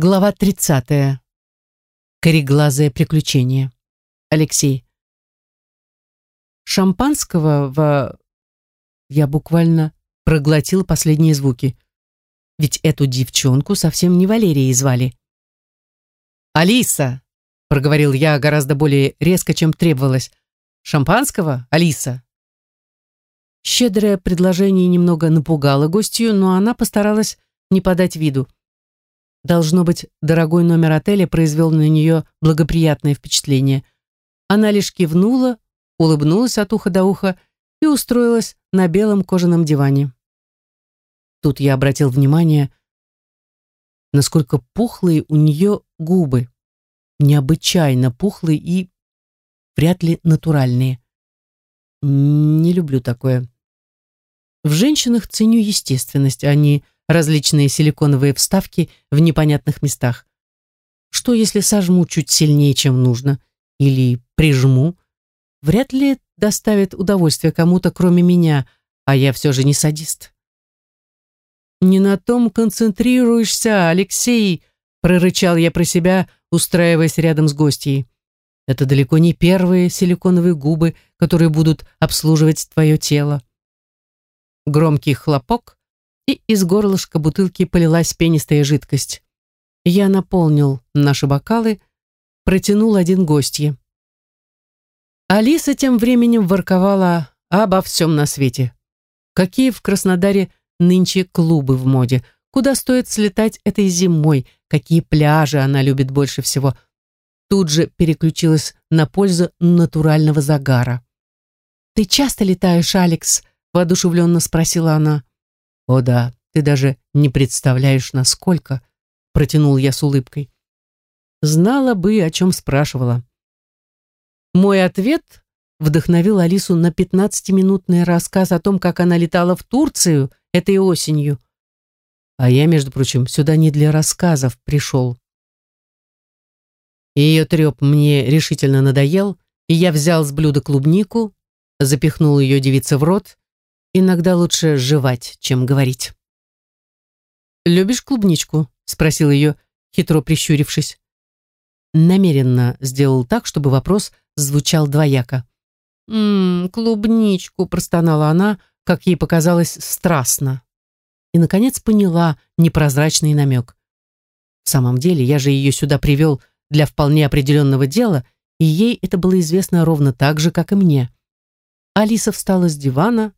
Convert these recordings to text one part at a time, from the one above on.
Глава 30. Кореглазое приключение. Алексей. Шампанского в... Я буквально проглотил последние звуки. Ведь эту девчонку совсем не Валерией звали. «Алиса!» — проговорил я гораздо более резко, чем требовалось. «Шампанского? Алиса!» Щедрое предложение немного напугало гостью, но она постаралась не подать виду. Должно быть, дорогой номер отеля произвел на нее благоприятное впечатление. Она лишь кивнула, улыбнулась от уха до уха и устроилась на белом кожаном диване. Тут я обратил внимание, насколько пухлые у нее губы. Необычайно пухлые и вряд ли натуральные. Не люблю такое. В женщинах ценю естественность, а не различные силиконовые вставки в непонятных местах. Что, если сожму чуть сильнее, чем нужно? Или прижму? Вряд ли доставит удовольствие кому-то, кроме меня, а я все же не садист. «Не на том концентрируешься, Алексей!» прорычал я про себя, устраиваясь рядом с гостьей. «Это далеко не первые силиконовые губы, которые будут обслуживать твое тело». Громкий хлопок, и из горлышка бутылки полилась пенистая жидкость. Я наполнил наши бокалы, протянул один гостье. Алиса тем временем ворковала обо всем на свете. Какие в Краснодаре нынче клубы в моде, куда стоит слетать этой зимой, какие пляжи она любит больше всего. Тут же переключилась на пользу натурального загара. «Ты часто летаешь, Алекс?» – воодушевленно спросила она. «О да, ты даже не представляешь, насколько», — протянул я с улыбкой. «Знала бы, о чем спрашивала». Мой ответ вдохновил Алису на пятнадцатиминутный рассказ о том, как она летала в Турцию этой осенью. А я, между прочим, сюда не для рассказов пришел. Ее треп мне решительно надоел, и я взял с блюда клубнику, запихнул ее девице в рот Иногда лучше жевать, чем говорить. «Любишь клубничку?» — спросил ее, хитро прищурившись. Намеренно сделал так, чтобы вопрос звучал двояко. «Ммм, клубничку», — простонала она, как ей показалось, страстно. И, наконец, поняла непрозрачный намек. В самом деле, я же ее сюда привел для вполне определенного дела, и ей это было известно ровно так же, как и мне. Алиса встала с дивана,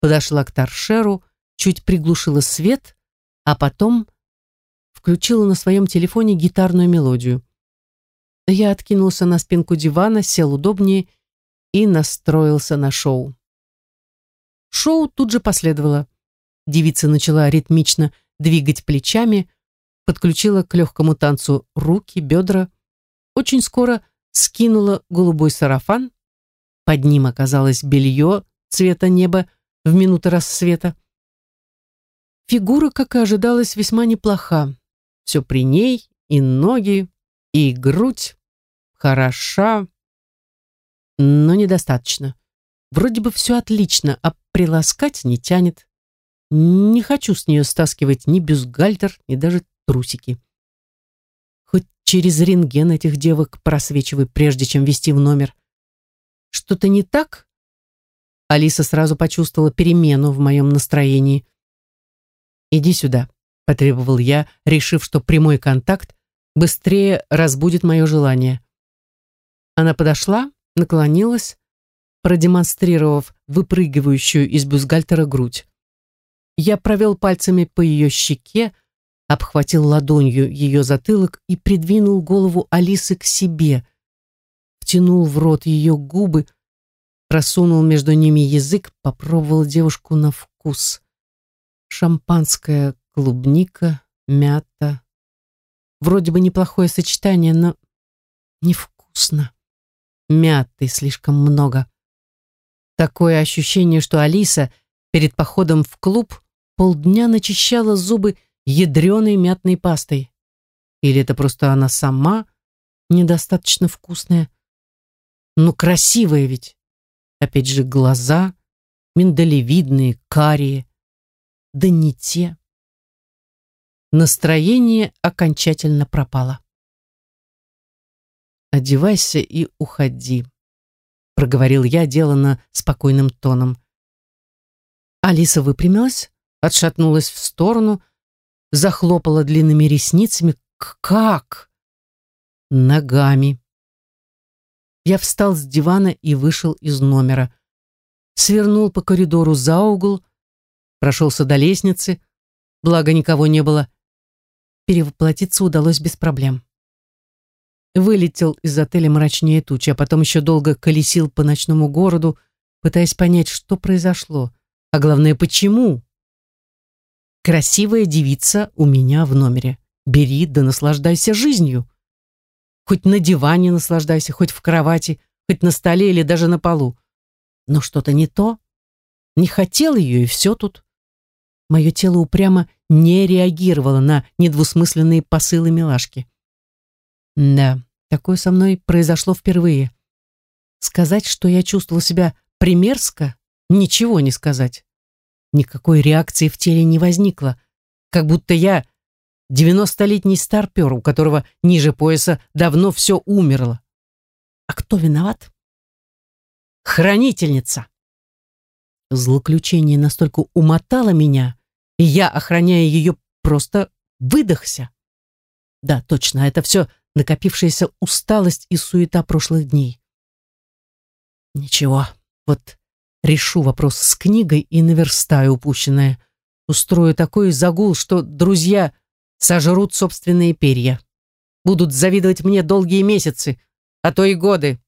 подошла к торшеру, чуть приглушила свет, а потом включила на своем телефоне гитарную мелодию. Я откинулся на спинку дивана, сел удобнее и настроился на шоу. Шоу тут же последовало. Девица начала ритмично двигать плечами, подключила к легкому танцу руки, бедра. Очень скоро скинула голубой сарафан. Под ним оказалось белье цвета неба, в минуты рассвета. Фигура, как и ожидалось, весьма неплоха. Все при ней, и ноги, и грудь. Хороша, но недостаточно. Вроде бы все отлично, а приласкать не тянет. Не хочу с нее стаскивать ни бюстгальтер, ни даже трусики. Хоть через рентген этих девок просвечивай, прежде чем вести в номер. Что-то не так? Алиса сразу почувствовала перемену в моем настроении. «Иди сюда», — потребовал я, решив, что прямой контакт быстрее разбудит мое желание. Она подошла, наклонилась, продемонстрировав выпрыгивающую из бюстгальтера грудь. Я провел пальцами по ее щеке, обхватил ладонью ее затылок и придвинул голову Алисы к себе, втянул в рот ее губы, просунул между ними язык, попробовал девушку на вкус. Шампанское, клубника, мята. Вроде бы неплохое сочетание, но невкусно. Мяты слишком много. Такое ощущение, что Алиса перед походом в клуб полдня начищала зубы ядреной мятной пастой. Или это просто она сама недостаточно вкусная? Ну, красивая ведь. Опять же, глаза, миндалевидные, карие. Да не те. настроение окончательно пропало. «Одевайся и уходи», — проговорил я, деланно спокойным тоном. Алиса выпрямилась, отшатнулась в сторону, захлопала длинными ресницами. «Как?» «Ногами». Я встал с дивана и вышел из номера. Свернул по коридору за угол, прошелся до лестницы, благо никого не было. Перевоплотиться удалось без проблем. Вылетел из отеля мрачнее тучи, а потом еще долго колесил по ночному городу, пытаясь понять, что произошло, а главное, почему. Красивая девица у меня в номере. Бери да наслаждайся жизнью. Хоть на диване наслаждайся, хоть в кровати, хоть на столе или даже на полу. Но что-то не то. Не хотел ее, и все тут. Мое тело упрямо не реагировало на недвусмысленные посылы милашки. Да, такое со мной произошло впервые. Сказать, что я чувствовала себя примерзко, ничего не сказать. Никакой реакции в теле не возникло, как будто я девяностолетний старпер, у которого ниже пояса давно все умерло. А кто виноват? Хранительница. Злоключение настолько умотало меня, и я, охраняя ее, просто выдохся. Да, точно, это все накопившаяся усталость и суета прошлых дней. Ничего, вот решу вопрос с книгой и наверстаю упущенное. Устрою такой загул, что друзья сожрут собственные перья. Будут завидовать мне долгие месяцы, а то и годы.